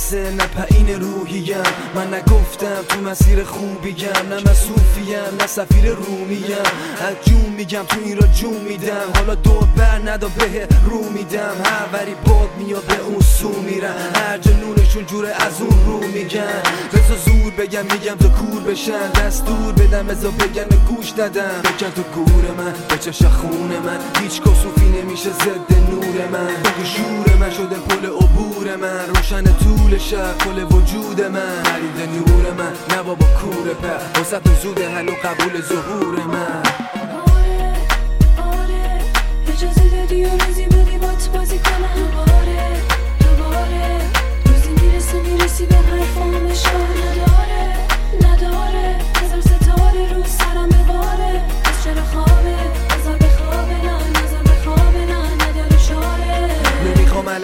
نفسه نه پایین روحیم من نگفتم تو مسیر خوبیم نه مسوفیم نه سفیر رومیم از جون میگم تو این را جون میدم. حالا دو بر ندا به رو میدم. هر وری باد میاد به اون سو میرم. هر جنونشون جوره از اون رو میگن. بزا زور بگم میگم تو کور بشن. دستور بدم بزا بگم گوش ندم بگم تو گور من به چش خون من. هیچ کسوفی نمیشه ضد نور من. بگو شور من شده پل من روشن طول شب کل وجود من. خرید نور من نه بابا کور پر. وسط زود هنو قبول ظهور من. آره آره. اجازه دادی و روزی بودی بات بازی کنم. دوباره دوباره روزی می‌رسه می‌رسی به حرفام اشکال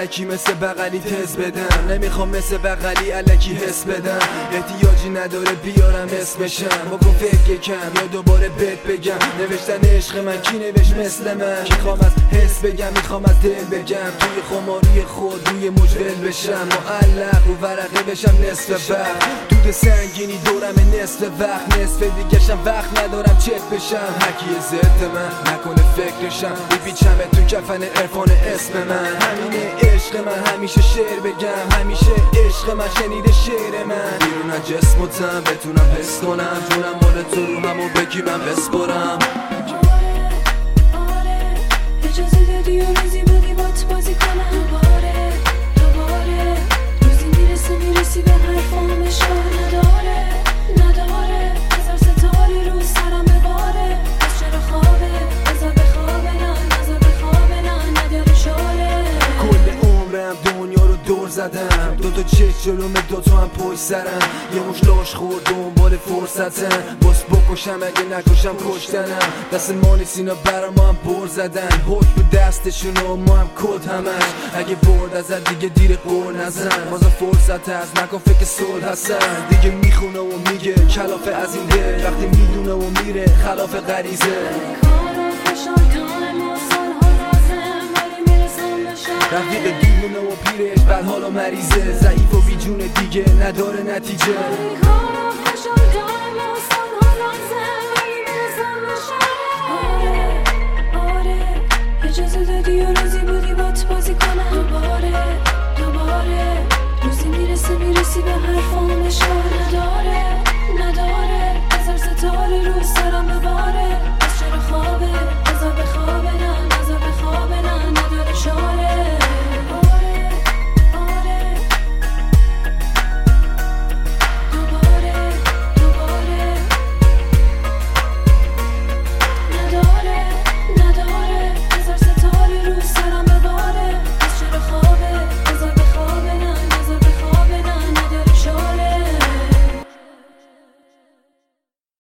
علکی مثل بغلی تز بدم. نمی‌خوام مثل بغلی علکی حس بدم. احتیاجی نداره بیارم اسمشم. بکن فکر کم یا دوباره بهت بگم. نوشتن عشق من کی نوشت مثل من؟ کی خوام از حس بگم می‌خوام از دل بگم. توی خماری خود روی مجبل بشم. معلق رو ورقه بشم نصف وقت. دود سنگینی دورم نصف وقت. نصف دیگشم وقت ندارم چت بشم. هرکی ضد من نکنه فکرشم. بپیچم تو کفن عرفان اسم من. همینه عشق من همیشه شعر بگم همیشه عشق من شنیده شعر من. بیرون از جسم و تن بتونم حس کنم. جونم مال تو رو همو بگی من بسپرم. آره آره اجازه دادی زدم. دو تا چش جلوم دو تا هم پشت سرم. یه مش لاش خورد دنبال فرصتم. باس بکشم اگه نکشم کشتنم. دست ما نیست اینا برا ما هم بر زدن. حکم دستشون و ما هم کد همش. اگه برد از دیگه دیر قور نزن. بازا فرصت هست نکن فکر صلح هستن. دیگه می‌خونه و میگه کلافه از این دل. وقتی می‌دونه و میره خلاف غریزه. رفیق دیوونه و پیرش بد حال و مریضه. ضعیف و بیجون دیگه نداره نتیجه.